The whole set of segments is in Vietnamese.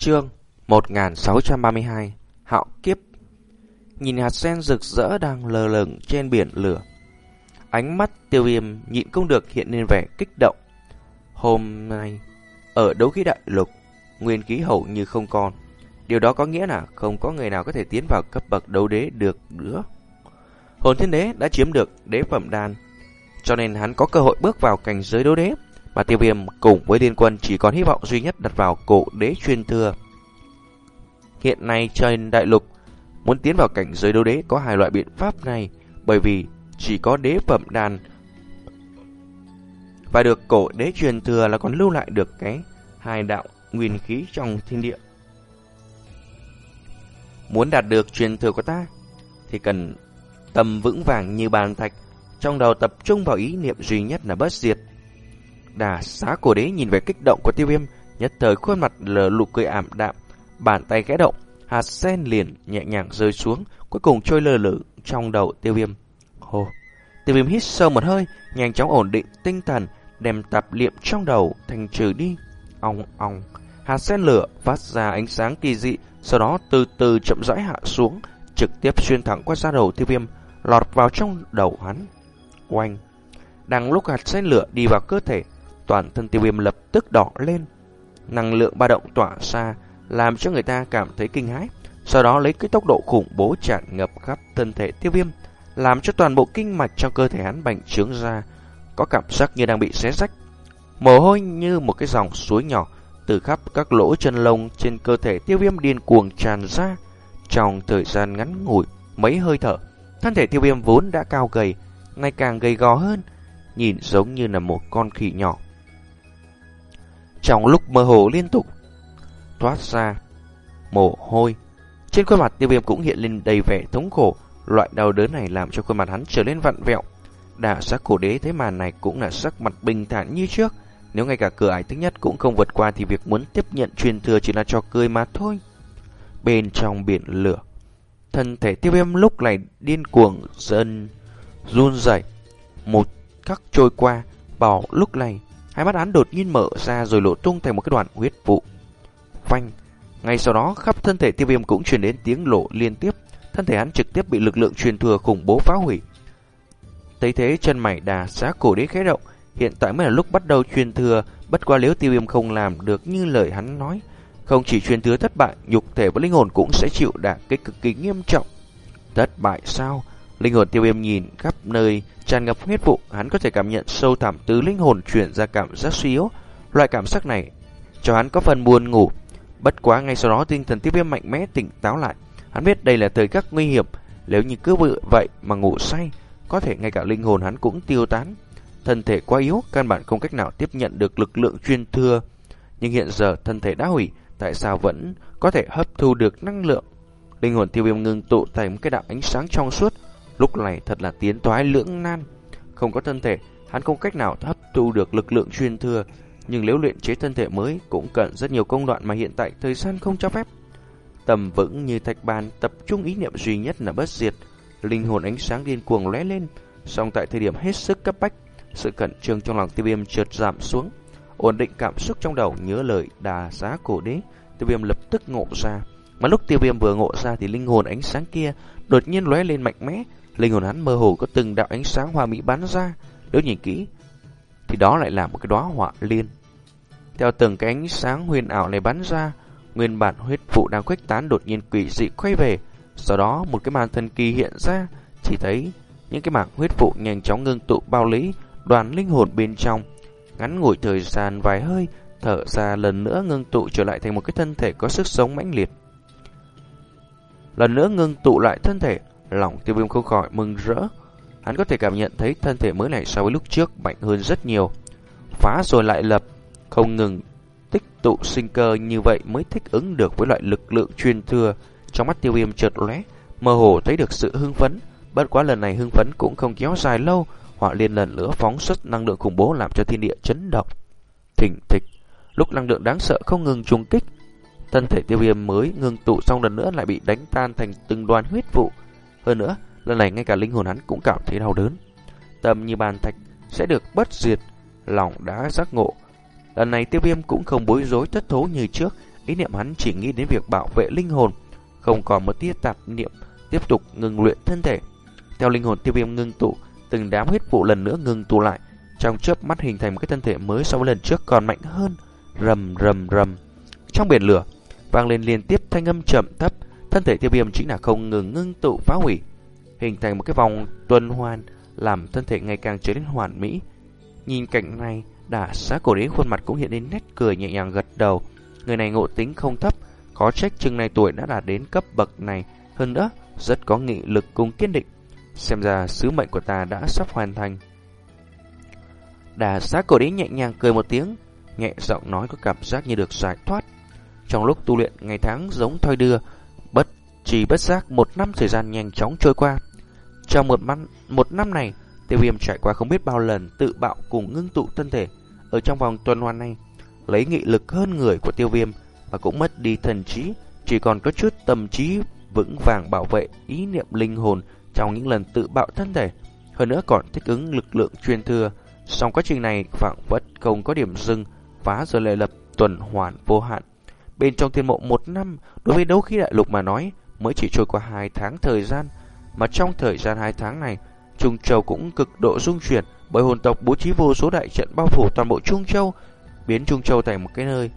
Chương 1632 Hạo Kiếp. Nhìn hạt sen rực rỡ đang lờ lửng trên biển lửa. Ánh mắt tiêu viêm nhịn không được hiện lên vẻ kích động. Hôm nay, Ở đấu khí đại lục, Nguyên khí hầu như không còn. Điều đó có nghĩa là không có người nào có thể tiến vào cấp bậc đấu đế được nữa. Hồn thiên đế đã chiếm được đế phẩm đan, Cho nên hắn có cơ hội bước vào cảnh giới đấu đế mà tiêu viêm cùng với liên quân chỉ còn hy vọng duy nhất đặt vào cổ đế chuyên thừa. Hiện nay trên đại lục, muốn tiến vào cảnh giới đấu đế có hai loại biện pháp này, bởi vì chỉ có đế phẩm đàn và được cổ đế truyền thừa là còn lưu lại được cái hai đạo nguyên khí trong thiên địa. Muốn đạt được truyền thừa của ta thì cần tâm vững vàng như bàn thạch, trong đầu tập trung vào ý niệm duy nhất là bất diệt. Đà xá cổ đế nhìn về kích động của tiêu viêm, nhất thời khuôn mặt lờ lụ cười ảm đạm, bàn tay ghé động, hạt sen liền nhẹ nhàng rơi xuống, cuối cùng trôi lơ lửng trong đầu tiêu viêm. Hồ! Tiêu viêm hít sâu một hơi, nhanh chóng ổn định tinh thần, đem tạp liệm trong đầu thành trừ đi. Ong ong! Hạt sen lửa phát ra ánh sáng kỳ dị, sau đó từ từ chậm rãi hạ xuống, trực tiếp xuyên thẳng qua da đầu tiêu viêm, lọt vào trong đầu hắn. Oanh! Đang lúc hạt sen lửa đi vào cơ thể, toàn thân tiêu viêm lập tức đỏ lên. Năng lượng ba động tỏa ra, làm cho người ta cảm thấy kinh hãi. Sau đó lấy cái tốc độ khủng bố tràn ngập khắp thân thể tiêu viêm, làm cho toàn bộ kinh mạch trong cơ thể hắn bành trướng ra, có cảm giác như đang bị xé rách. Mồ hôi như một cái dòng suối nhỏ từ khắp các lỗ chân lông trên cơ thể tiêu viêm điên cuồng tràn ra. Trong thời gian ngắn ngủi, mấy hơi thở, thân thể tiêu viêm vốn đã cao gầy, ngày càng gầy gò hơn, nhìn giống như là một con khỉ nhỏ. Trong lúc mơ hồ liên tục thoát ra mồ hôi, trên khuôn mặt tiêu viêm cũng hiện lên đầy vẻ thống khổ. Loại đau đớn này làm cho khuôn mặt hắn trở nên vặn vẹo. Đả sắc cổ đế thấy màn này cũng là sắc mặt bình thản như trước. Nếu ngay cả cửa ải thứ nhất cũng không vượt qua thì việc muốn tiếp nhận truyền thừa chỉ là trò cười mà thôi. Bên trong biển lửa, thân thể tiêu viêm lúc này điên cuồng dần run rẩy. Một khắc trôi qua, bảo lúc này Hai mắt hắn đột nhiên mở ra rồi lộ tung thành một cái đoạn huyết vụ. Phanh. Ngay sau đó khắp thân thể tiêu viêm cũng truyền đến tiếng lộ liên tiếp. Thân thể hắn trực tiếp bị lực lượng truyền thừa khủng bố phá hủy. Thấy thế chân mày đà xá cổ đế khẽ động. Hiện tại mới là lúc bắt đầu truyền thừa. Bất qua nếu tiêu viêm không làm được như lời hắn nói. Không chỉ truyền thừa thất bại, nhục thể và linh hồn cũng sẽ chịu đả kích cực kỳ nghiêm trọng. Thất bại sao? Linh hồn tiêu viêm nhìn khắp nơi tràn ngập huyết vụ, hắn có thể cảm nhận sâu thẳm từ linh hồn chuyển ra cảm giác suy yếu. Loại cảm giác này cho hắn có phần buồn ngủ. Bất quá ngay sau đó tinh thần tiêu viêm mạnh mẽ tỉnh táo lại. Hắn biết đây là thời khắc nguy hiểm, nếu như cứ vậy mà ngủ say, có thể ngay cả linh hồn hắn cũng tiêu tán. Thân thể quá yếu, căn bản không cách nào tiếp nhận được lực lượng chuyên thừa. Nhưng hiện giờ thân thể đã hủy, tại sao vẫn có thể hấp thu được năng lượng? Linh hồn tiêu viêm ngưng tụ thành một cái đạo ánh sáng trong suốt, Lúc này thật là tiến toái lưỡng nan. Không có thân thể, hắn không cách nào hấp thu được lực lượng truyền thừa. Nhưng nếu luyện chế thân thể mới cũng cần rất nhiều công đoạn mà hiện tại thời gian không cho phép. Tầm vững như thạch bàn tập trung ý niệm duy nhất là bất diệt. Linh hồn ánh sáng điên cuồng lóe lên. Song tại thời điểm hết sức cấp bách, sự cẩn trương trong lòng tiêu viêm trượt giảm xuống. Ổn định cảm xúc trong đầu nhớ lời đà giá cổ đế, tiêu viêm lập tức ngộ ra. Mà lúc tiêu viêm vừa ngộ ra thì linh hồn ánh sáng kia đột nhiên lóe lên mạnh mẽ, Linh hồn hắn mơ hồ có từng đạo ánh sáng hoa mỹ bắn ra, nếu nhìn kỹ thì đó lại là một cái đóa họa liên. Theo từng cái ánh sáng huyền ảo này bắn ra, nguyên bản huyết vụ đang khuếch tán đột nhiên quỷ dị quay về, sau đó một cái màn thần kỳ hiện ra, chỉ thấy những cái mảng huyết vụ nhanh chóng ngưng tụ bao lý đoàn linh hồn bên trong, ngắn ngủi thời gian vài hơi, thở ra lần nữa ngưng tụ trở lại thành một cái thân thể có sức sống mãnh liệt. Lần nữa ngưng tụ lại thân thể, Lòng tiêu viêm không khỏi mừng rỡ. Hắn có thể cảm nhận thấy thân thể mới này so với lúc trước mạnh hơn rất nhiều. Phá rồi lại lập, không ngừng tích tụ sinh cơ như vậy mới thích ứng được với loại lực lượng truyền thừa. Trong mắt tiêu viêm chợt lóe, mơ hồ thấy được sự hưng phấn. Bất quá lần này hưng phấn cũng không kéo dài lâu, họa liên lần nữa phóng xuất năng lượng khủng bố làm cho thiên địa chấn động. Thỉnh thịch, lúc năng lượng đáng sợ không ngừng trùng kích, thân thể tiêu viêm mới ngừng tụ xong lần nữa lại bị đánh tan thành từng đoàn huyết vụ. Hơn nữa, lần này ngay cả linh hồn hắn cũng cảm thấy đau đớn. Tâm như bàn thạch sẽ được bất diệt, lòng đã giác ngộ. Lần này tiêu viêm cũng không bối rối thất thố như trước, ý niệm hắn chỉ nghĩ đến việc bảo vệ linh hồn, không còn một tia tạp niệm tiếp tục ngừng luyện thân thể. Theo linh hồn tiêu viêm ngưng tụ, từng đám huyết vụ lần nữa ngừng tụ lại, trong chớp mắt hình thành một cái thân thể mới so với lần trước còn mạnh hơn. Rầm rầm rầm. Trong biển lửa, vang lên liên tiếp thanh âm chậm thấp, thân thể tiêu viêm chính là không ngừng ngưng tụ phá hủy, hình thành một cái vòng tuần hoàn, làm thân thể ngày càng trở nên hoàn mỹ. Nhìn cảnh này, đả xá cổ đế khuôn mặt cũng hiện lên nét cười nhẹ nhàng gật đầu. Người này ngộ tính không thấp, có trách chừng này tuổi đã đạt đến cấp bậc này, hơn nữa rất có nghị lực cùng kiên định. Xem ra sứ mệnh của ta đã sắp hoàn thành. Đà xá cổ đế nhẹ nhàng cười một tiếng, nhẹ giọng nói có cảm giác như được giải thoát. Trong lúc tu luyện ngày tháng giống thoi đưa, chỉ bất giác một năm thời gian nhanh chóng trôi qua. Trong một, mắt, một năm này, tiêu viêm trải qua không biết bao lần tự bạo cùng ngưng tụ thân thể. Ở trong vòng tuần hoàn này, lấy nghị lực hơn người của tiêu viêm và cũng mất đi thần trí, chỉ còn có chút tâm trí vững vàng bảo vệ ý niệm linh hồn trong những lần tự bạo thân thể. Hơn nữa còn thích ứng lực lượng truyền thừa. Trong quá trình này, phảng vật không có điểm dừng, phá rồi lại lập tuần hoàn vô hạn. Bên trong thiên mộ một năm, đối với đấu khí đại lục mà nói, mới chỉ trôi qua hai tháng thời gian. Mà trong thời gian hai tháng này, Trung Châu cũng cực độ rung chuyển bởi hồn tộc bố trí vô số đại trận bao phủ toàn bộ Trung Châu, biến Trung Châu thành một cái nơi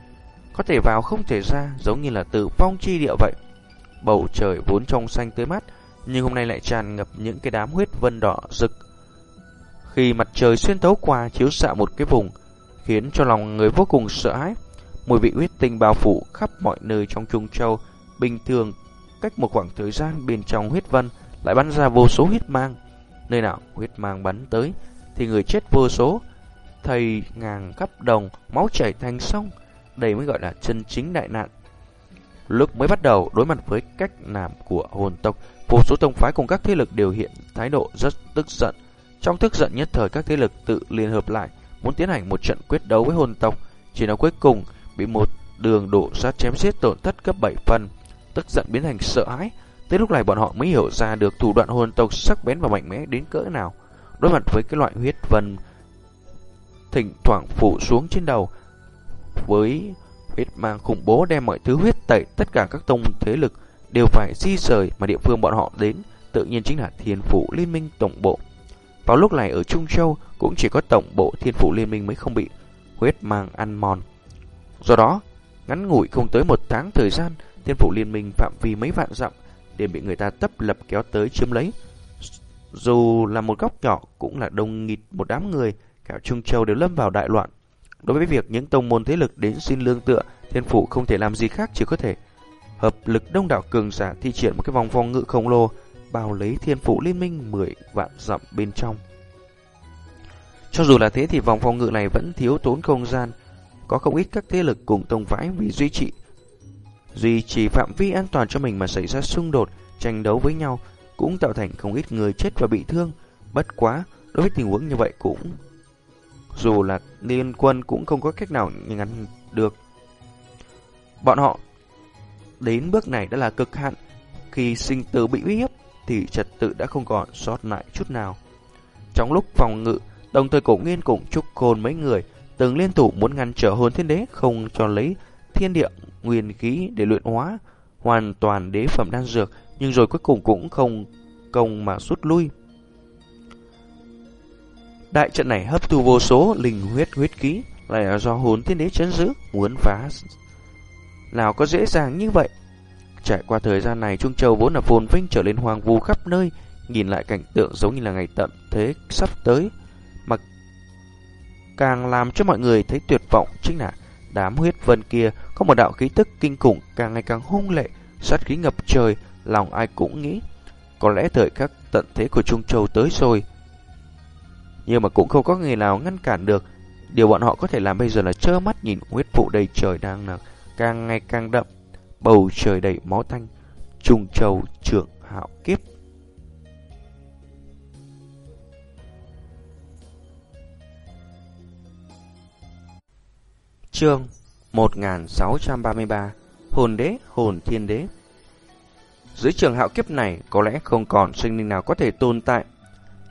có thể vào không thể ra, giống như là từ phong chi địa vậy. Bầu trời vốn trong xanh tươi mát, nhưng hôm nay lại tràn ngập những cái đám huyết vân đỏ rực. Khi mặt trời xuyên thấu qua chiếu xạ một cái vùng, khiến cho lòng người vô cùng sợ hãi. Mùi vị huyết tinh bao phủ khắp mọi nơi trong Trung Châu, bình thường cách một khoảng thời gian bên trong huyết vân lại bắn ra vô số huyết mang. Nơi nào huyết mang bắn tới thì người chết vô số, thầy ngàn khắp đồng, máu chảy thành sông, đây mới gọi là chân chính đại nạn. Lúc mới bắt đầu đối mặt với cách làm của hồn tộc, vô số tông phái cùng các thế lực đều hiện thái độ rất tức giận. Trong tức giận nhất thời các thế lực tự liên hợp lại, muốn tiến hành một trận quyết đấu với hồn tộc, chỉ là cuối cùng bị một đường đổ ra chém giết tổn thất cấp 7 phần, tức giận biến thành sợ hãi. Tới lúc này bọn họ mới hiểu ra được thủ đoạn hồn tộc sắc bén và mạnh mẽ đến cỡ nào. Đối mặt với cái loại huyết vân thỉnh thoảng phủ xuống trên đầu, với huyết mang khủng bố đem mọi thứ huyết tẩy tất cả các tông thế lực đều phải di rời mà địa phương bọn họ đến tự nhiên chính là thiên phủ liên minh tổng bộ. Vào lúc này ở Trung Châu cũng chỉ có tổng bộ thiên phủ liên minh mới không bị huyết mang ăn mòn. Do đó, ngắn ngủi không tới một tháng thời gian, thiên phủ liên minh phạm vi mấy vạn dặm đều bị người ta tấp lập kéo tới chiếm lấy. Dù là một góc nhỏ cũng là đông nghịt một đám người, cả Trung Châu đều lâm vào đại loạn. Đối với việc những tông môn thế lực đến xin lương tựa, thiên phủ không thể làm gì khác chỉ có thể hợp lực đông đảo cường giả thi triển một cái vòng vòng ngự khổng lồ bao lấy thiên phủ liên minh 10 vạn dặm bên trong. Cho dù là thế thì vòng vòng ngự này vẫn thiếu tốn không gian, có không ít các thế lực cùng tông vãi vì duy trì duy trì phạm vi an toàn cho mình mà xảy ra xung đột, tranh đấu với nhau cũng tạo thành không ít người chết và bị thương. Bất quá, đối với tình huống như vậy cũng dù là liên quân cũng không có cách nào ngăn được. Bọn họ đến bước này đã là cực hạn. Khi sinh tử bị uy hiếp thì trật tự đã không còn sót lại chút nào. Trong lúc phòng ngự, đồng thời cổ nghiên cũng trúc côn mấy người từng liên thủ muốn ngăn trở hồn thiên đế không cho lấy thiên địa nguyên khí để luyện hóa hoàn toàn đế phẩm đan dược, nhưng rồi cuối cùng cũng không công mà rút lui. Đại trận này hấp thu vô số linh huyết huyết khí, lại là do hồn thiên đế chấn giữ, muốn phá. Nào có dễ dàng như vậy? Trải qua thời gian này, Trung Châu vốn là phồn vinh trở lên hoàng vu khắp nơi, nhìn lại cảnh tượng giống như là ngày tận thế sắp tới. Mà càng làm cho mọi người thấy tuyệt vọng chính là đám huyết vân kia có một đạo khí tức kinh khủng càng ngày càng hung lệ, sát khí ngập trời, lòng ai cũng nghĩ. Có lẽ thời khắc tận thế của Trung Châu tới rồi, nhưng mà cũng không có người nào ngăn cản được. Điều bọn họ có thể làm bây giờ là trơ mắt nhìn huyết vụ đầy trời đang là càng ngày càng đậm, bầu trời đầy máu tanh, trùng châu trưởng hạo kiếp. Chương 1633 Hồn đế, hồn thiên đế Dưới trường hạo kiếp này có lẽ không còn sinh linh nào có thể tồn tại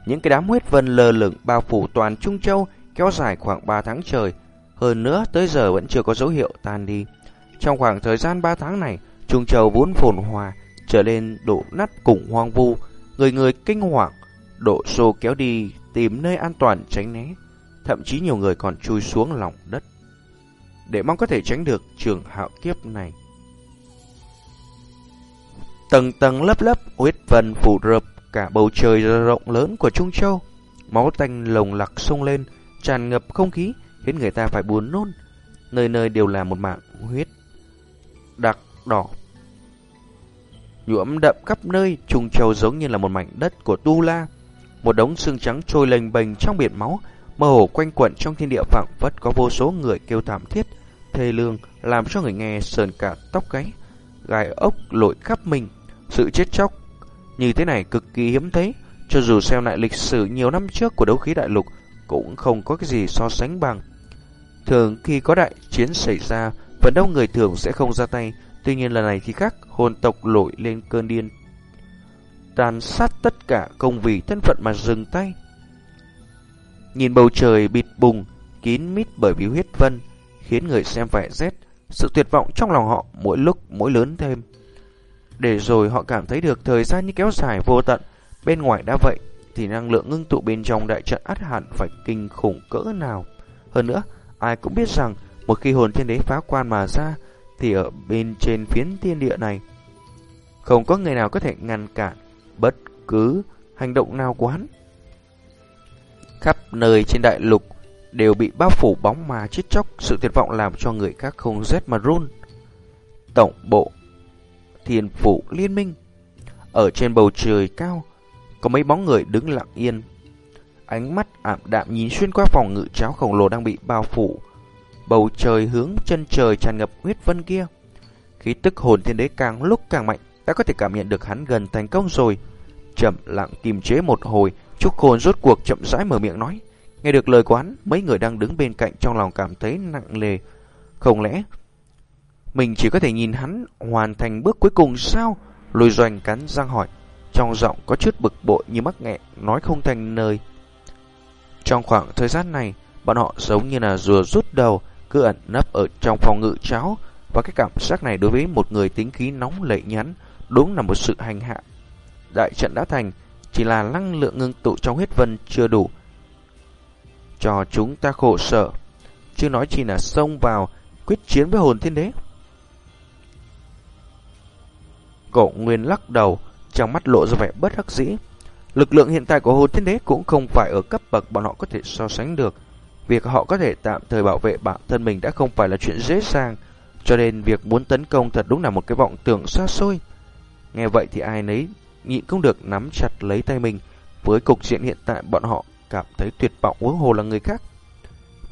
những cái đám huyết vân lơ lửng bao phủ toàn Trung Châu kéo dài khoảng 3 tháng trời. Hơn nữa tới giờ vẫn chưa có dấu hiệu tan đi. Trong khoảng thời gian 3 tháng này, Trung Châu vốn phồn hòa, trở lên đổ nát cùng hoang vu, người người kinh hoàng, độ xô kéo đi tìm nơi an toàn tránh né. Thậm chí nhiều người còn chui xuống lòng đất. Để mong có thể tránh được trường hạo kiếp này. Tầng tầng lớp lớp huyết vân phủ rập cả bầu trời rộng lớn của Trung Châu. Máu tanh lồng lặc sông lên, tràn ngập không khí, khiến người ta phải buồn nôn. Nơi nơi đều là một mạng huyết đặc đỏ. Nhuộm đậm khắp nơi, Trung Châu giống như là một mảnh đất của Tu La. Một đống xương trắng trôi lềnh bềnh trong biển máu, mơ hồ quanh quẩn trong thiên địa phảng phất có vô số người kêu thảm thiết, thê lương, làm cho người nghe sờn cả tóc gáy, gai ốc lội khắp mình. Sự chết chóc như thế này cực kỳ hiếm thấy, cho dù xem lại lịch sử nhiều năm trước của đấu khí đại lục cũng không có cái gì so sánh bằng. Thường khi có đại chiến xảy ra, phần đông người thường sẽ không ra tay, tuy nhiên lần này thì khác, hồn tộc lội lên cơn điên. Tàn sát tất cả không vì thân phận mà dừng tay. Nhìn bầu trời bịt bùng, kín mít bởi vì huyết vân, khiến người xem vẻ rét, sự tuyệt vọng trong lòng họ mỗi lúc mỗi lớn thêm. Để rồi họ cảm thấy được thời gian như kéo dài vô tận, bên ngoài đã vậy, thì năng lượng ngưng tụ bên trong đại trận át hẳn phải kinh khủng cỡ nào. Hơn nữa, ai cũng biết rằng một khi hồn thiên đế phá quan mà ra, thì ở bên trên phiến thiên địa này, không có người nào có thể ngăn cản bất cứ hành động nào của hắn. Khắp nơi trên đại lục đều bị bao phủ bóng mà chết chóc, sự tuyệt vọng làm cho người khác không rét mà run. Tổng bộ Thiên Phủ Liên minh Ở trên bầu trời cao, có mấy bóng người đứng lặng yên. Ánh mắt ảm đạm nhìn xuyên qua phòng ngự cháo khổng lồ đang bị bao phủ. Bầu trời hướng chân trời tràn ngập huyết vân kia. Khí tức hồn thiên đế càng lúc càng mạnh, đã có thể cảm nhận được hắn gần thành công rồi. Chậm lặng kiềm chế một hồi, Trúc Khôn rốt cuộc chậm rãi mở miệng nói. Nghe được lời quán, mấy người đang đứng bên cạnh trong lòng cảm thấy nặng nề. Không lẽ mình chỉ có thể nhìn hắn hoàn thành bước cuối cùng sao? Lôi doanh cắn răng hỏi. Trong giọng có chút bực bội như mắc nghẹn, nói không thành lời. Trong khoảng thời gian này, bọn họ giống như là rùa rút đầu, cứ ẩn nấp ở trong phòng ngự cháo. Và cái cảm giác này đối với một người tính khí nóng lệ nhắn, đúng là một sự hành hạ. Đại trận đã thành, chỉ là năng lượng ngưng tụ trong huyết vân chưa đủ. Cho chúng ta khổ sở, chứ nói chỉ là xông vào quyết chiến với hồn thiên đế. Cổ Nguyên lắc đầu, trong mắt lộ ra vẻ bất đắc dĩ. Lực lượng hiện tại của hồn thiên đế cũng không phải ở cấp bậc bọn họ có thể so sánh được. Việc họ có thể tạm thời bảo vệ bản thân mình đã không phải là chuyện dễ dàng, cho nên việc muốn tấn công thật đúng là một cái vọng tưởng xa xôi. Nghe vậy thì ai nấy nhịn không được nắm chặt lấy tay mình. Với cục diện hiện tại bọn họ cảm thấy tuyệt vọng huống hồ là người khác.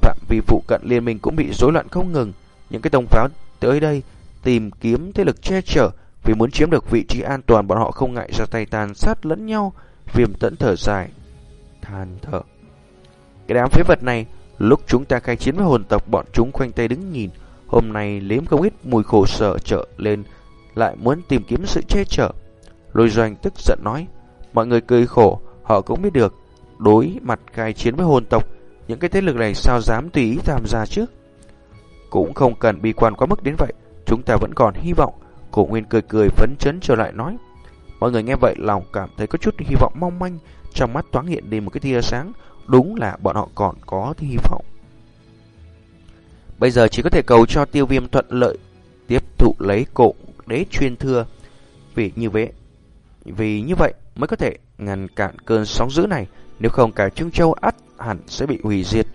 Phạm vi phụ cận liên minh cũng bị rối loạn không ngừng. Những cái tông pháo tới đây tìm kiếm thế lực che chở vì muốn chiếm được vị trí an toàn bọn họ không ngại ra tay tàn sát lẫn nhau. Viêm tẫn thở dài. Than thở. Cái đám phế vật này, lúc chúng ta khai chiến với hồn tộc bọn chúng khoanh tay đứng nhìn. Hôm nay liếm không ít mùi khổ sở trở lên, lại muốn tìm kiếm sự che chở. Lôi doanh tức giận nói. Mọi người cười khổ, họ cũng biết được. Đối mặt khai chiến với hồn tộc, những cái thế lực này sao dám tùy ý tham gia chứ? Cũng không cần bi quan quá mức đến vậy, chúng ta vẫn còn hy vọng. Cổ Nguyên cười cười phấn chấn trở lại nói. Mọi người nghe vậy lòng cảm thấy có chút hy vọng mong manh, trong mắt thoáng hiện đi một cái tia sáng, đúng là bọn họ còn có hy vọng. Bây giờ chỉ có thể cầu cho tiêu viêm thuận lợi, tiếp thụ lấy cổ đế chuyên thưa. Vì như vậy, vì như vậy mới có thể ngăn cản cơn sóng dữ này, nếu không cả Trung Châu ắt hẳn sẽ bị hủy diệt.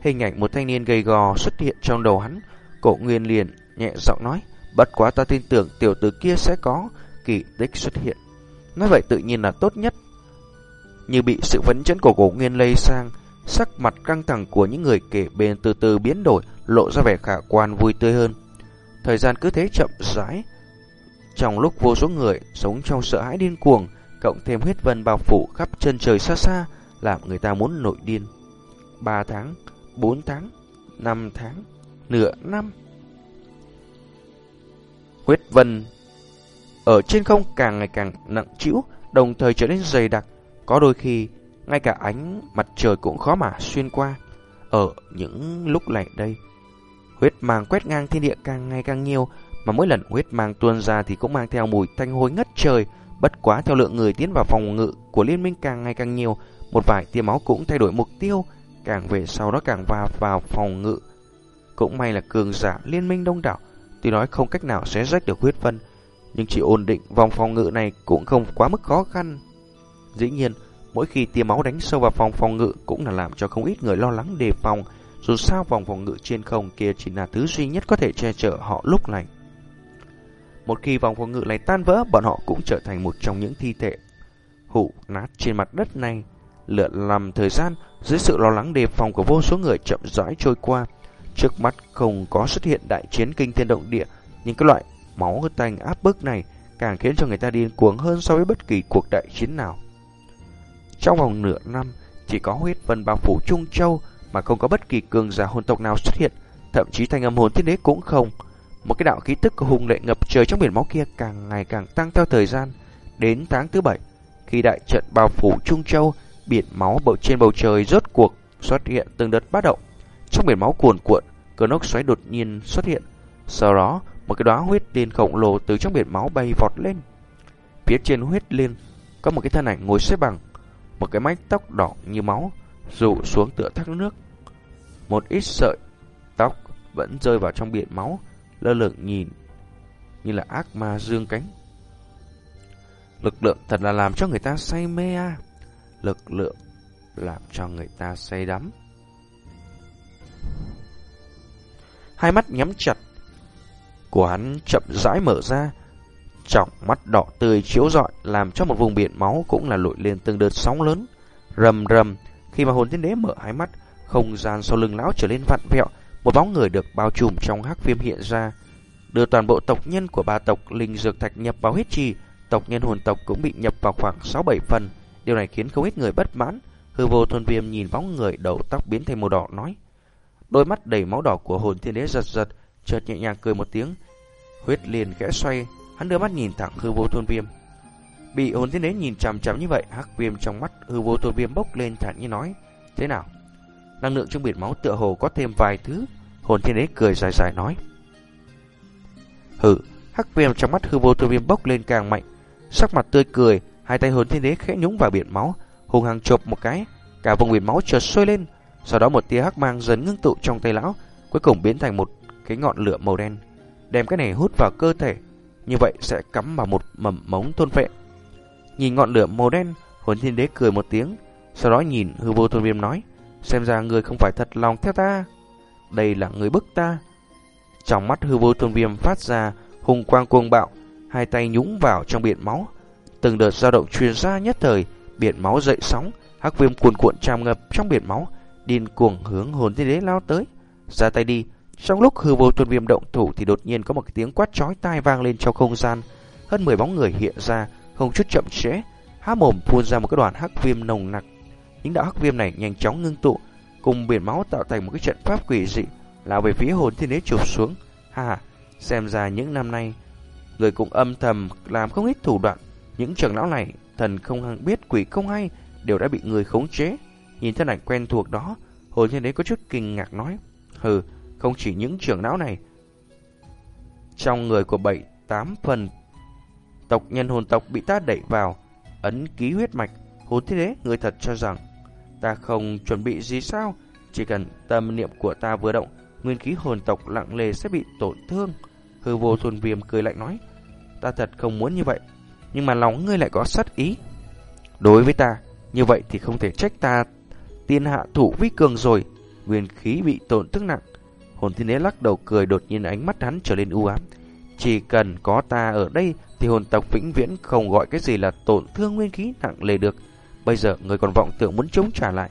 Hình ảnh một thanh niên gầy gò xuất hiện trong đầu hắn, cổ nguyên liền nhẹ giọng nói, bất quá ta tin tưởng tiểu tử kia sẽ có kỳ tích xuất hiện. Nói vậy tự nhiên là tốt nhất. Như bị sự vấn chấn của cổ nguyên lây sang, sắc mặt căng thẳng của những người kể bên từ từ biến đổi, lộ ra vẻ khả quan vui tươi hơn. Thời gian cứ thế chậm rãi. Trong lúc vô số người sống trong sợ hãi điên cuồng, cộng thêm huyết vân bao phủ khắp chân trời xa xa, làm người ta muốn nổi điên. 3 tháng, 4 tháng, 5 tháng, nửa năm. Huyết vân ở trên không càng ngày càng nặng trĩu, đồng thời trở nên dày đặc, có đôi khi ngay cả ánh mặt trời cũng khó mà xuyên qua. Ở những lúc này đây, Huyết mang quét ngang thiên địa càng ngày càng nhiều, mà mỗi lần huyết mang tuôn ra thì cũng mang theo mùi tanh hôi ngất trời. Bất quá theo lượng người tiến vào phòng ngự của liên minh càng ngày càng nhiều, một vài tia máu cũng thay đổi mục tiêu, càng về sau đó càng va vào phòng ngự. Cũng may là cường giả liên minh đông đảo, tuy nói không cách nào xé rách được huyết vân, nhưng chỉ ổn định vòng phòng ngự này cũng không quá mức khó khăn. Dĩ nhiên, mỗi khi tia máu đánh sâu vào phòng phòng ngự cũng là làm cho không ít người lo lắng đề phòng, dù sao vòng phòng ngự trên không kia chỉ là thứ duy nhất có thể che chở họ lúc này. Một khi vòng phòng ngự này tan vỡ, bọn họ cũng trở thành một trong những thi thể hụ nát trên mặt đất này. Lượn làm thời gian, dưới sự lo lắng đề phòng của vô số người chậm rãi trôi qua. Trước mắt không có xuất hiện đại chiến kinh thiên động địa, nhưng cái loại máu tanh áp bức này càng khiến cho người ta điên cuồng hơn so với bất kỳ cuộc đại chiến nào. Trong vòng nửa năm, chỉ có huyết vân bao phủ Trung Châu mà không có bất kỳ cường giả hồn tộc nào xuất hiện, thậm chí thanh âm hồn thiên đế cũng không. Một cái đạo khí tức hùng lệ ngập trời trong biển máu kia càng ngày càng tăng theo thời gian. Đến tháng thứ bảy, khi đại trận bao phủ Trung Châu, biển máu bầu trên bầu trời rốt cuộc xuất hiện từng đợt bát động. Trong biển máu cuồn cuộn, cơn ốc xoáy đột nhiên xuất hiện. Sau đó, một cái đóa huyết liên khổng lồ từ trong biển máu bay vọt lên. Phía trên huyết liên có một cái thân ảnh ngồi xếp bằng, một cái mái tóc đỏ như máu rụ xuống tựa thác nước. Một ít sợi tóc vẫn rơi vào trong biển máu, lơ lửng nhìn như là ác ma dương cánh. Lực lượng thật là làm cho người ta say mê à. Lực lượng làm cho người ta say đắm. Hai mắt nhắm chặt của hắn chậm rãi mở ra, trọng mắt đỏ tươi chiếu rọi làm cho một vùng biển máu cũng là lội lên từng đợt sóng lớn. Rầm rầm, khi mà hồn tiên đế mở hai mắt, không gian sau lưng lão trở lên vặn vẹo, một bóng người được bao trùm trong hắc viêm hiện ra, đưa toàn bộ tộc nhân của ba tộc linh dược thạch nhập vào huyết trì, tộc nhân hồn tộc cũng bị nhập vào khoảng 6-7 phần. Điều này khiến không ít người bất mãn. Hư vô thôn viêm nhìn bóng người đầu tóc biến thành màu đỏ nói. Đôi mắt đầy máu đỏ của hồn thiên đế giật giật, chợt nhẹ nhàng cười một tiếng. Huyết liền khẽ xoay, hắn đưa mắt nhìn thẳng hư vô thôn viêm. Bị hồn thiên đế nhìn chằm chằm như vậy, hắc viêm trong mắt hư vô thôn viêm bốc lên thản như nói. Thế nào? Năng lượng trong biển máu tựa hồ có thêm vài thứ. Hồn thiên đế cười dài dài nói. Hừ, hắc viêm trong mắt hư vô thôn viêm bốc lên càng mạnh. Sắc mặt tươi cười, hai tay hồn thiên đế khẽ nhúng vào biển máu, hùng hăng chộp một cái, cả vùng biển máu chợt sôi lên. Sau đó một tia hắc mang dần ngưng tụ trong tay lão, cuối cùng biến thành một cái ngọn lửa màu đen, đem cái này hút vào cơ thể, như vậy sẽ cắm vào một mầm mống thôn vệ. Nhìn ngọn lửa màu đen, hồn thiên đế cười một tiếng, sau đó nhìn hư vô thôn viêm nói, xem ra người không phải thật lòng theo ta, đây là người bức ta. Trong mắt hư vô thôn viêm phát ra hùng quang cuồng bạo, hai tay nhúng vào trong biển máu, từng đợt dao động truyền ra nhất thời, biển máu dậy sóng, hắc viêm cuồn cuộn tràn ngập trong biển máu, điên cuồng hướng hồn thiên đế lao tới. Ra tay đi, trong lúc hư vô tuần viêm động thủ thì đột nhiên có một cái tiếng quát chói tai vang lên trong không gian. Hơn 10 bóng người hiện ra, không chút chậm trễ, há mồm phun ra một cái đoàn hắc viêm nồng nặc. Những đạo hắc viêm này nhanh chóng ngưng tụ, cùng biển máu tạo thành một cái trận pháp quỷ dị, lao về phía hồn thiên đế chụp xuống. Ha ha, xem ra những năm nay, người cũng âm thầm làm không ít thủ đoạn. Những trưởng lão này, thần không hăng biết quỷ không hay, đều đã bị người khống chế. Nhìn thân ảnh quen thuộc đó, hồn thiên đế có chút kinh ngạc nói. Hừ, không chỉ những trưởng lão này. Trong người của bảy tám phần tộc nhân hồn tộc bị ta đẩy vào, ấn ký huyết mạch, hồn thiên đế, người thật cho rằng ta không chuẩn bị gì sao? Chỉ cần tâm niệm của ta vừa động, nguyên khí hồn tộc lặng lề sẽ bị tổn thương. Hư vô thuần viêm cười lạnh nói, ta thật không muốn như vậy, nhưng mà lòng ngươi lại có sát ý. Đối với ta, như vậy thì không thể trách ta tiên hạ thủ vi cường rồi, nguyên khí bị tổn thương nặng, Hồn thiên đế lắc đầu cười đột nhiên ánh mắt hắn trở lên u ám. Chỉ cần có ta ở đây thì hồn tộc vĩnh viễn không gọi cái gì là tổn thương nguyên khí nặng lề được. Bây giờ người còn vọng tưởng muốn chống trả lại.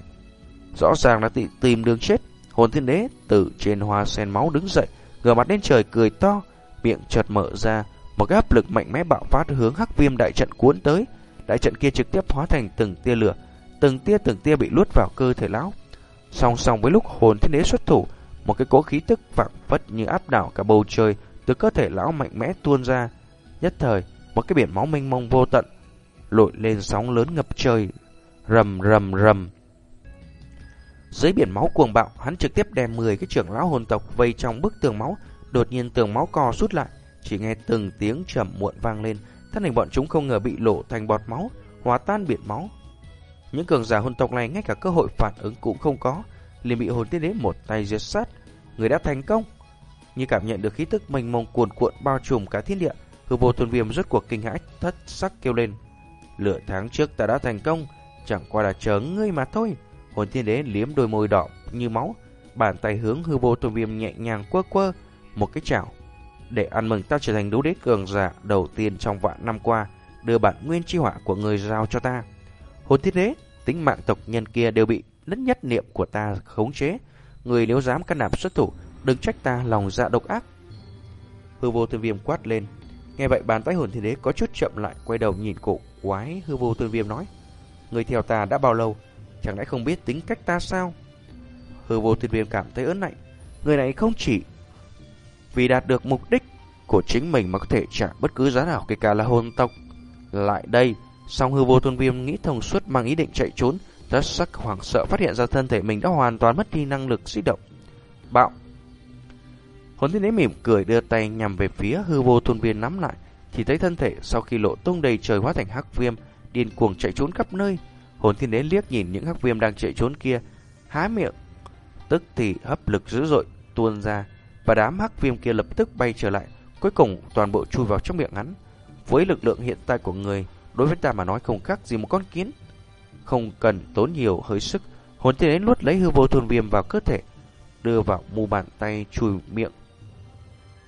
Rõ ràng là tự tìm đường chết. Hồn thiên đế từ trên hoa sen máu đứng dậy, ngửa mặt lên trời cười to, miệng chợt mở ra, một cái áp lực mạnh mẽ bạo phát hướng hắc viêm đại trận cuốn tới. Đại trận kia trực tiếp hóa thành từng tia lửa, từng tia từng tia bị luốt vào cơ thể lão. Song song với lúc hồn thiên đế xuất thủ, một cái cỗ khí tức vạn vất như áp đảo cả bầu trời từ cơ thể lão mạnh mẽ tuôn ra. Nhất thời, một cái biển máu mênh mông vô tận lội lên sóng lớn ngập trời, rầm rầm rầm. Dưới biển máu cuồng bạo, hắn trực tiếp đem 10 cái trưởng lão hồn tộc vây trong bức tường máu, đột nhiên tường máu co rút lại, chỉ nghe từng tiếng trầm muộn vang lên, thân hình bọn chúng không ngờ bị lộ thành bọt máu, hóa tan biển máu. Những cường giả hôn tộc này ngay cả cơ hội phản ứng cũng không có, liền bị hồn tiên đế một tay giết sát. Người đã thành công. Như cảm nhận được khí tức mênh mông cuồn cuộn bao trùm cả thiên địa, hư vô thuần viêm rốt cuộc kinh hãi thất sắc kêu lên. Lửa tháng trước ta đã thành công, chẳng qua là chớ ngươi mà thôi. Hồn tiên đế liếm đôi môi đỏ như máu, bàn tay hướng hư vô thuần viêm nhẹ nhàng quơ quơ, một cái chảo. Để ăn mừng ta trở thành đấu đế cường giả đầu tiên trong vạn năm qua, đưa bản nguyên chi hỏa của người giao cho ta. Hồn thiết đế, tính mạng tộc nhân kia đều bị lẫn nhất niệm của ta khống chế. Người nếu dám can đảm xuất thủ, đừng trách ta lòng dạ độc ác. Hư vô tuyên viêm quát lên. Nghe vậy bàn tay hồn thiên đế có chút chậm lại, quay đầu nhìn cổ quái hư vô tuyên viêm nói. Người theo ta đã bao lâu, chẳng lẽ không biết tính cách ta sao? Hư vô tuyên viêm cảm thấy ớn lạnh. Người này không chỉ vì đạt được mục đích của chính mình mà có thể trả bất cứ giá nào kể cả là hồn tộc. Lại đây, song hư vô thôn viêm nghĩ thông suốt mang ý định chạy trốn, rất sắc hoảng sợ phát hiện ra thân thể mình đã hoàn toàn mất đi năng lực di động. Bạo! Hồn thiên đế mỉm cười đưa tay nhằm về phía hư vô thôn viên nắm lại, thì thấy thân thể sau khi lộ tung đầy trời hóa thành hắc viêm, điên cuồng chạy trốn khắp nơi. Hồn thiên đế liếc nhìn những hắc viêm đang chạy trốn kia, há miệng, tức thì hấp lực dữ dội tuôn ra, và đám hắc viêm kia lập tức bay trở lại, cuối cùng toàn bộ chui vào trong miệng hắn. Với lực lượng hiện tại của người, đối với ta mà nói không khác gì một con kiến. Không cần tốn nhiều hơi sức, hồn tiên đến luốt lấy hư vô thôn viêm vào cơ thể, đưa vào mu bàn tay chui miệng.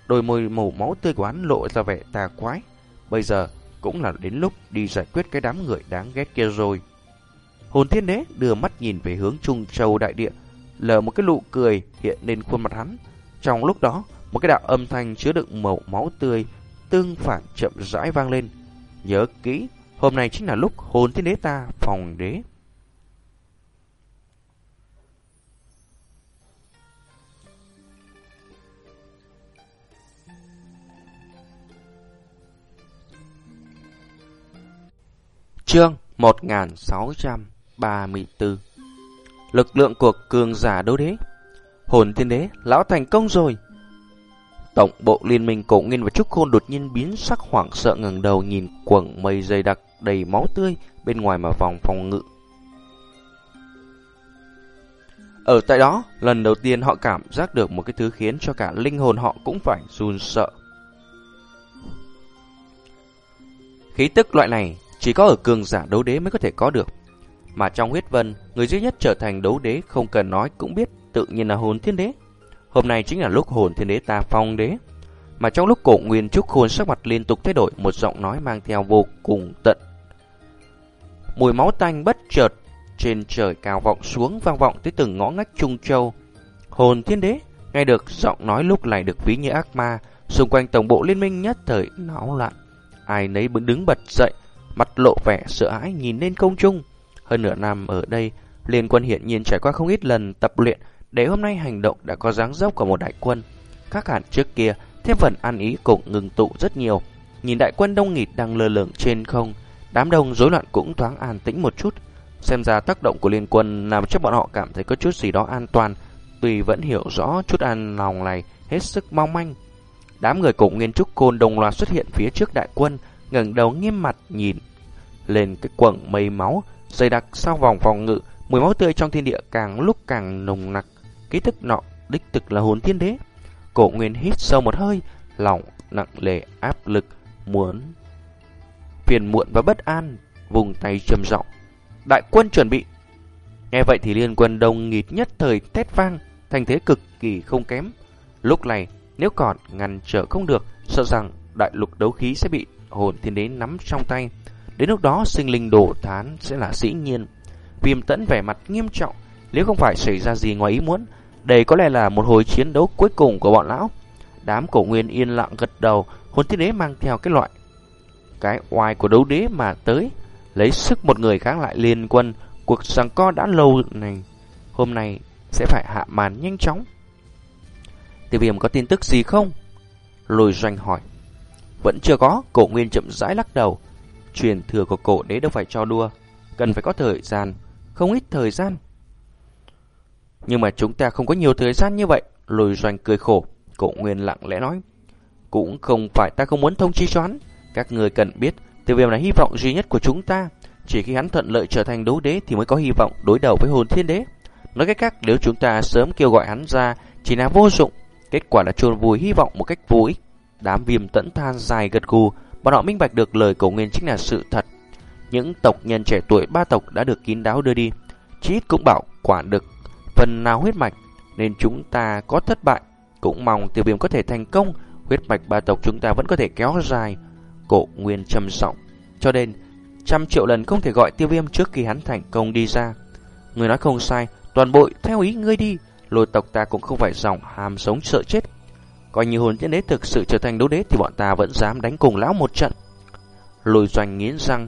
Đôi môi màu máu tươi của hắn lộ ra vẻ tà quái. Bây giờ cũng là đến lúc đi giải quyết cái đám người đáng ghét kia rồi. Hồn thiên đế đưa mắt nhìn về hướng Trung Châu đại địa, lờ một cái nụ cười hiện lên khuôn mặt hắn. Trong lúc đó, một cái đạo âm thanh chứa đựng màu máu tươi tương phản chậm rãi vang lên. Nhớ kỹ, hôm nay chính là lúc hồn thiên đế ta phòng đế. Chương 1634 Lực lượng của cường giả đấu đế Hồn thiên đế, lão thành công rồi. Tổng bộ liên minh cổ nguyên và trúc khôn đột nhiên biến sắc hoảng sợ ngẩng đầu nhìn quầng mây dày đặc đầy máu tươi bên ngoài mà vòng phòng ngự. Ở tại đó, lần đầu tiên họ cảm giác được một cái thứ khiến cho cả linh hồn họ cũng phải run sợ. Khí tức loại này chỉ có ở cường giả đấu đế mới có thể có được. Mà trong huyết vân, người duy nhất trở thành đấu đế không cần nói cũng biết tự nhiên là hồn thiên đế. Hôm nay chính là lúc hồn thiên đế ta phong đế. Mà trong lúc cổ nguyên trúc khôn sắc mặt liên tục thay đổi, một giọng nói mang theo vô cùng tận. Mùi máu tanh bất chợt trên trời cao vọng xuống vang vọng tới từng ngõ ngách trung châu. Hồn thiên đế, nghe được giọng nói lúc này được ví như ác ma, xung quanh tổng bộ liên minh nhất thời náo loạn. Ai nấy đứng bật dậy, mặt lộ vẻ sợ hãi nhìn lên công trung. Hơn nửa năm ở đây, liên quân hiện nhiên trải qua không ít lần tập luyện để hôm nay hành động đã có dáng dốc của một đại quân. Các hẳn trước kia, thêm phần ăn ý cũng ngừng tụ rất nhiều. Nhìn đại quân đông nghịt đang lơ lửng trên không, đám đông rối loạn cũng thoáng an tĩnh một chút. Xem ra tác động của liên quân làm cho bọn họ cảm thấy có chút gì đó an toàn, tuy vẫn hiểu rõ chút an lòng này hết sức mong manh. Đám người cổ nguyên trúc côn đồng loạt xuất hiện phía trước đại quân, ngẩng đầu nghiêm mặt nhìn lên cái quầng mây máu dày đặc sau vòng phòng ngự, mùi máu tươi trong thiên địa càng lúc càng nồng nặc. Ký thức nọ đích thực là hồn thiên đế. Cổ Nguyên hít sâu một hơi, lòng nặng lề áp lực, muốn phiền muộn và bất an, vùng tay trầm giọng. Đại quân chuẩn bị. Nghe vậy thì liên quân đông nghịt nhất thời thét vang, thành thế cực kỳ không kém. Lúc này, nếu còn ngăn trở không được, sợ rằng đại lục đấu khí sẽ bị hồn thiên đế nắm trong tay. Đến lúc đó sinh linh đổ thán sẽ là dĩ nhiên. Viêm tẫn vẻ mặt nghiêm trọng, nếu không phải xảy ra gì ngoài ý muốn, đây có lẽ là một hồi chiến đấu cuối cùng của bọn lão. Đám cổ nguyên yên lặng gật đầu, hồn thiên đế mang theo cái loại cái oai của đấu đế mà tới, lấy sức một người kháng lại liên quân, cuộc giằng co đã lâu này, hôm nay sẽ phải hạ màn nhanh chóng. Tiêu viêm có tin tức gì không? Lôi doanh hỏi. Vẫn chưa có, cổ nguyên chậm rãi lắc đầu. Truyền thừa của cổ đế đâu phải cho đua, cần phải có thời gian, không ít thời gian. Nhưng mà chúng ta không có nhiều thời gian như vậy. Lôi doanh cười khổ. Cổ Nguyên lặng lẽ nói. Cũng không phải ta không muốn thông chi choán. Các người cần biết, tiêu viêm là hy vọng duy nhất của chúng ta. Chỉ khi hắn thuận lợi trở thành đấu đế thì mới có hy vọng đối đầu với hồn thiên đế. Nói cách khác, nếu chúng ta sớm kêu gọi hắn ra, chỉ là vô dụng. Kết quả là trôn vùi hy vọng một cách vô ích. Đám viêm tẫn than dài gật gù, bọn họ minh bạch được lời cổ nguyên chính là sự thật. Những tộc nhân trẻ tuổi ba tộc đã được kín đáo đưa đi. Chí ít cũng bảo quản được phần nào huyết mạch, nên chúng ta có thất bại. Cũng mong tiêu viêm có thể thành công, huyết mạch ba tộc chúng ta vẫn có thể kéo dài. Cổ nguyên trầm trọng. Cho nên, trăm triệu lần không thể gọi tiêu viêm trước khi hắn thành công đi ra. Người nói không sai, toàn bộ theo ý ngươi đi, lôi tộc ta cũng không phải dòng hàm sống sợ chết. Coi như hồn tiên đế thực sự trở thành đấu đế thì bọn ta vẫn dám đánh cùng lão một trận. Lôi doanh nghiến răng,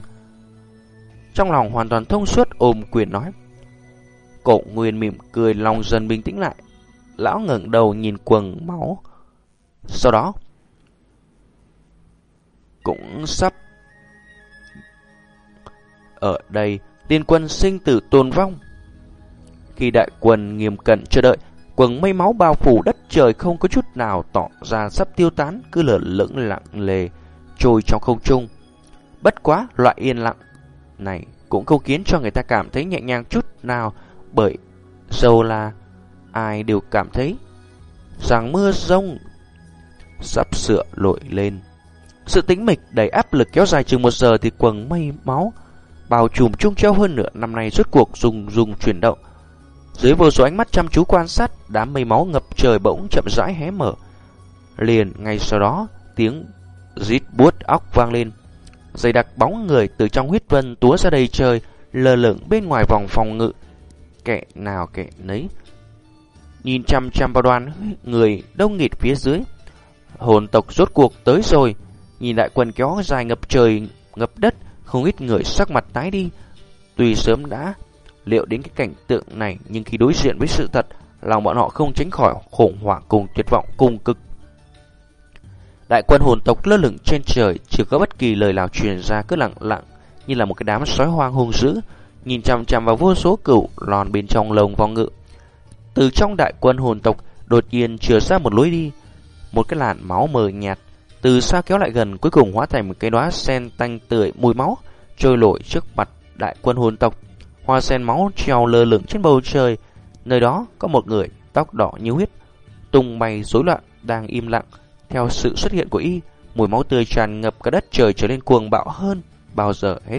trong lòng hoàn toàn thông suốt ôm quyền nói. Cổ nguyên mỉm cười lòng dần bình tĩnh lại. Lão ngẩng đầu nhìn quần máu. Sau đó, cũng sắp ở đây liên quân sinh tử tồn vong. Khi đại quân nghiêm cẩn chờ đợi, quần mây máu bao phủ đất trời không có chút nào tỏ ra sắp tiêu tán, cứ lở lững lặng lề trôi trong không trung. Bất quá, loại yên lặng này cũng không khiến cho người ta cảm thấy nhẹ nhàng chút nào, bởi dầu là ai đều cảm thấy rằng mưa rông sắp sửa lội lên. Sự tĩnh mịch đầy áp lực kéo dài chừng một giờ thì quần mây máu bao trùm trung treo hơn nửa năm nay rốt cuộc dùng dùng chuyển động. Dưới vô số ánh mắt chăm chú quan sát, đám mây máu ngập trời bỗng chậm rãi hé mở. Liền ngay sau đó, tiếng rít buốt óc vang lên. Dày đặc bóng người từ trong huyết vân túa ra đầy trời, lơ lửng bên ngoài vòng phòng ngự. Kẻ nào kẻ nấy. Nhìn chăm chăm vào đoàn người đông nghịt phía dưới. Hồn tộc rốt cuộc tới rồi. Nhìn đại quân kéo dài ngập trời, ngập đất, không ít người sắc mặt tái đi. Tuy sớm đã liệu đến cái cảnh tượng này, nhưng khi đối diện với sự thật, lòng bọn họ không tránh khỏi khủng hoảng cùng tuyệt vọng cùng cực. Đại quân hồn tộc lơ lửng trên trời, chưa có bất kỳ lời nào truyền ra cứ lặng lặng, như là một cái đám sói hoang hung dữ, nhìn chằm chằm vào vô số cửu lòn bên trong lồng vong ngự. Từ trong đại quân hồn tộc đột nhiên chừa ra một lối đi, một cái làn máu mờ nhạt từ xa kéo lại gần cuối cùng hóa thành một cái đóa sen tanh tươi mùi máu trôi nổi trước mặt đại quân hồn tộc. Hoa sen máu treo lơ lửng trên bầu trời, nơi đó có một người tóc đỏ như huyết, tung bay rối loạn đang im lặng. Theo sự xuất hiện của y, mùi máu tươi tràn ngập cả đất trời trở nên cuồng bạo hơn bao giờ hết.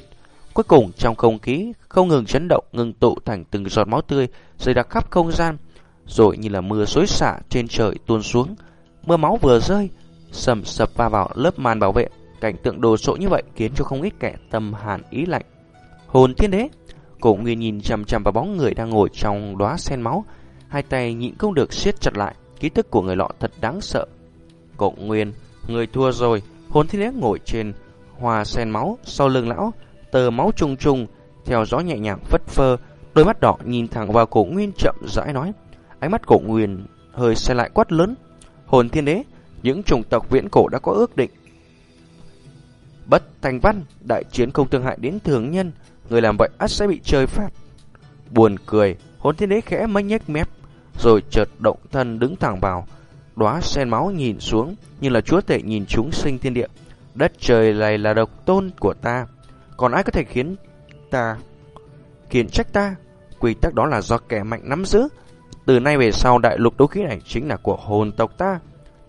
Cuối cùng trong không khí không ngừng chấn động ngừng tụ thành từng giọt máu tươi rơi đặc khắp không gian, rồi như là mưa xối xả trên trời tuôn xuống. Mưa máu vừa rơi, sầm sập va vào lớp màn bảo vệ. Cảnh tượng đồ sộ như vậy khiến cho không ít kẻ tâm hàn ý lạnh. Hồn thiên đế, cổ nguyên nhìn chằm chằm vào bóng người đang ngồi trong đóa sen máu, hai tay nhịn không được siết chặt lại. Ký tức của người lọ thật đáng sợ. Cổ nguyên, người thua rồi. Hồn thiên đế ngồi trên hoa sen máu sau lưng lão, tờ máu trung trung theo gió nhẹ nhàng phất phơ, đôi mắt đỏ nhìn thẳng vào cổ nguyên chậm rãi nói. Ánh mắt cổ nguyên hơi xe lại quát lớn. Hồn thiên đế, những chủng tộc viễn cổ đã có ước định. Bất thành văn, đại chiến không thương hại đến thường nhân, người làm vậy ắt sẽ bị chơi phạt. Buồn cười, hồn thiên đế khẽ mấy nhếch mép, rồi chợt động thân đứng thẳng vào. Đóa sen máu nhìn xuống như là chúa tể nhìn chúng sinh thiên địa. Đất trời này là độc tôn của ta, còn ai có thể khiến ta khiến trách ta? Quy tắc đó là do kẻ mạnh nắm giữ. Từ nay về sau đại lục đấu khí này chính là của hồn tộc ta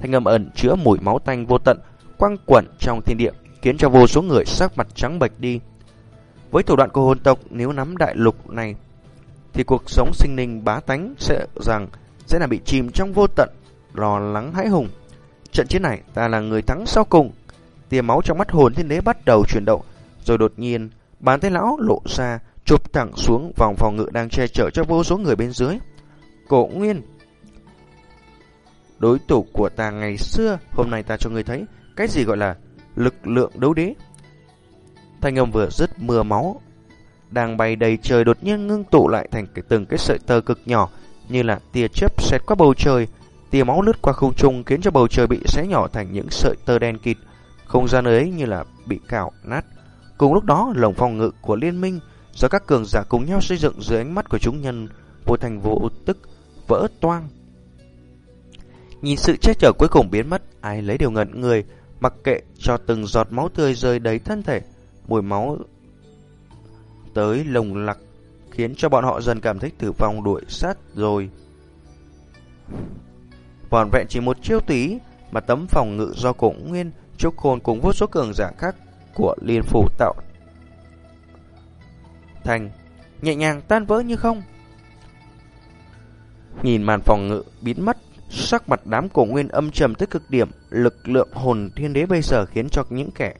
thanh âm ẩn chứa mùi máu tanh vô tận, quăng quẩn trong thiên địa, khiến cho vô số người sắc mặt trắng bệch đi. Với thủ đoạn của hồn tộc, nếu nắm đại lục này, thì cuộc sống sinh linh bá tánh sẽ rằng sẽ là bị chìm trong vô tận, lo lắng hãi hùng. Trận chiến này, ta là người thắng sau cùng. Tia máu trong mắt hồn thiên đế bắt đầu chuyển động, rồi đột nhiên, bàn tay lão lộ ra, chụp thẳng xuống vòng phòng ngự đang che chở cho vô số người bên dưới. Cổ Nguyên đối thủ của ta ngày xưa, hôm nay ta cho ngươi thấy cái gì gọi là lực lượng đấu đế. Thanh âm vừa dứt mưa máu đang bay đầy trời đột nhiên ngưng tụ lại thành cái từng cái sợi tơ cực nhỏ như là tia chớp xẹt qua bầu trời, tia máu lướt qua không trung khiến cho bầu trời bị xé nhỏ thành những sợi tơ đen kịt, không gian ấy như là bị cào nát. Cùng lúc đó, lồng phòng ngự của liên minh do các cường giả cùng nhau xây dựng dưới ánh mắt của chúng nhân vô thành vô tức vỡ toang. Nhìn sự che chở cuối cùng biến mất, ai lấy điều ngẩn người, mặc kệ cho từng giọt máu tươi rơi đầy thân thể, mùi máu tới lồng lặc khiến cho bọn họ dần cảm thấy tử vong đuổi sát rồi. Vòn vẹn chỉ một chiêu tí mà tấm phòng ngự do cổ nguyên, trúc khôn cùng vô số cường giả khác của liên phủ tạo thành nhẹ nhàng tan vỡ như không. Nhìn màn phòng ngự biến mất, sắc mặt đám cổ nguyên âm trầm tới cực điểm, lực lượng hồn thiên đế bây giờ khiến cho những kẻ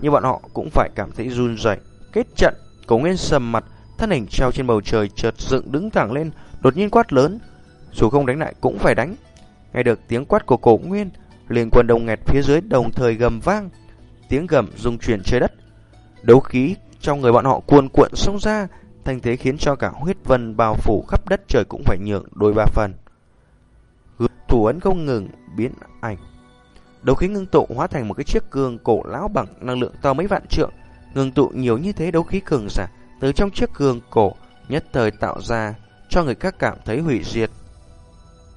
như bọn họ cũng phải cảm thấy run rẩy. Kết trận, cổ nguyên sầm mặt, thân hình treo trên bầu trời chợt dựng đứng thẳng lên, đột nhiên quát lớn, dù không đánh lại cũng phải đánh. Nghe được tiếng quát của cổ nguyên, liền quần đồng nghẹt phía dưới đồng thời gầm vang, tiếng gầm rung chuyển trời đất. Đấu khí trong người bọn họ cuồn cuộn xông ra, thành thế khiến cho cả huyết vân bao phủ khắp đất trời cũng phải nhượng đôi ba phần. Thủ ấn không ngừng biến ảnh. Đấu khí ngưng tụ hóa thành một cái chiếc gương cổ lão bằng năng lượng to mấy vạn trượng, ngưng tụ nhiều như thế đấu khí cường giả từ trong chiếc gương cổ nhất thời tạo ra cho người khác cảm thấy hủy diệt.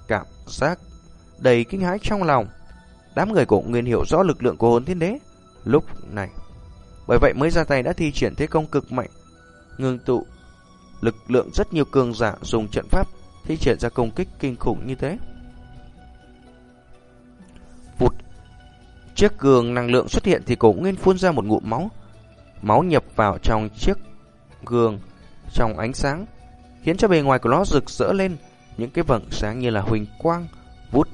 Cảm giác đầy kinh hãi trong lòng. Đám người cổ nguyên hiểu rõ lực lượng của hồn thiên đế lúc này. Bởi vậy mới ra tay đã thi triển thế công cực mạnh, ngưng tụ lực lượng rất nhiều cường giả dùng trận pháp thi triển ra công kích kinh khủng như thế. Vụt Chiếc cường năng lượng xuất hiện thì cổ nguyên phun ra một ngụm máu. Máu nhập vào trong chiếc gương trong ánh sáng, khiến cho bề ngoài của nó rực rỡ lên những cái vầng sáng như là huỳnh quang vút.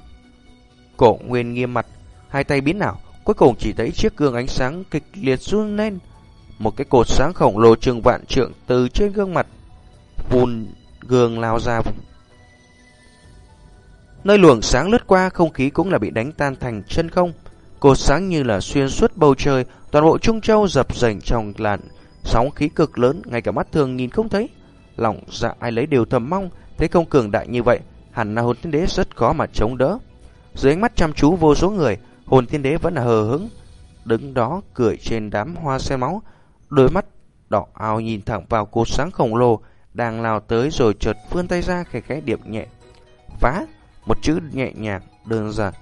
Cổ nguyên nghiêm mặt, hai tay biến ảo, cuối cùng chỉ thấy chiếc gương ánh sáng kịch liệt run lên. Một cái cột sáng khổng lồ trường vạn trượng từ trên gương mặt vùn gương lao ra. Nơi luồng sáng lướt qua không khí cũng là bị đánh tan thành chân không. Cột sáng như là xuyên suốt bầu trời, toàn bộ Trung Châu dập dành trong làn sóng khí cực lớn, ngay cả mắt thường nhìn không thấy. Lòng dạ ai lấy đều thầm mong, thấy công cường đại như vậy, hẳn là hồn thiên đế rất khó mà chống đỡ. Dưới ánh mắt chăm chú vô số người, hồn thiên đế vẫn là hờ hững, đứng đó cười trên đám hoa xe máu, đôi mắt đỏ ao nhìn thẳng vào cột sáng khổng lồ đang lao tới rồi chợt vươn tay ra khẽ khẽ điệp nhẹ. Phá, một chữ nhẹ nhàng, đơn giản,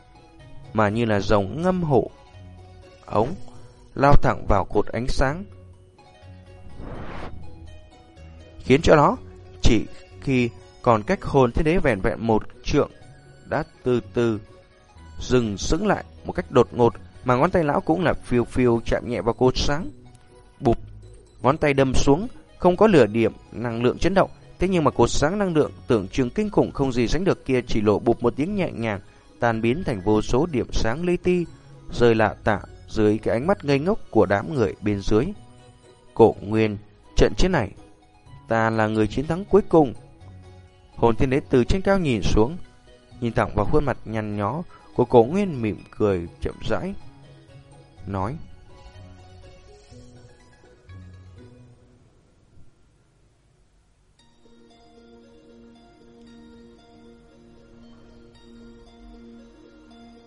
mà như là rồng ngâm hộ. Ống, lao thẳng vào cột ánh sáng. Khiến cho nó, chỉ khi còn cách hồn thế đế vẹn vẹn một trượng, đã từ từ dừng sững lại một cách đột ngột, mà ngón tay lão cũng là phiêu phiêu chạm nhẹ vào cột sáng. Bụp, ngón tay đâm xuống, không có lửa điểm, năng lượng chấn động, thế nhưng mà cột sáng năng lượng tưởng chừng kinh khủng không gì sánh được kia chỉ lộ bụp một tiếng nhẹ nhàng, tan biến thành vô số điểm sáng li ti, rơi lạ tạ dưới cái ánh mắt ngây ngốc của đám người bên dưới. Cổ Nguyên, trận chiến này, ta là người chiến thắng cuối cùng. Hồn thiên đế từ trên cao nhìn xuống, nhìn thẳng vào khuôn mặt nhăn nhó cô cổ Nguyên mỉm cười chậm rãi, nói.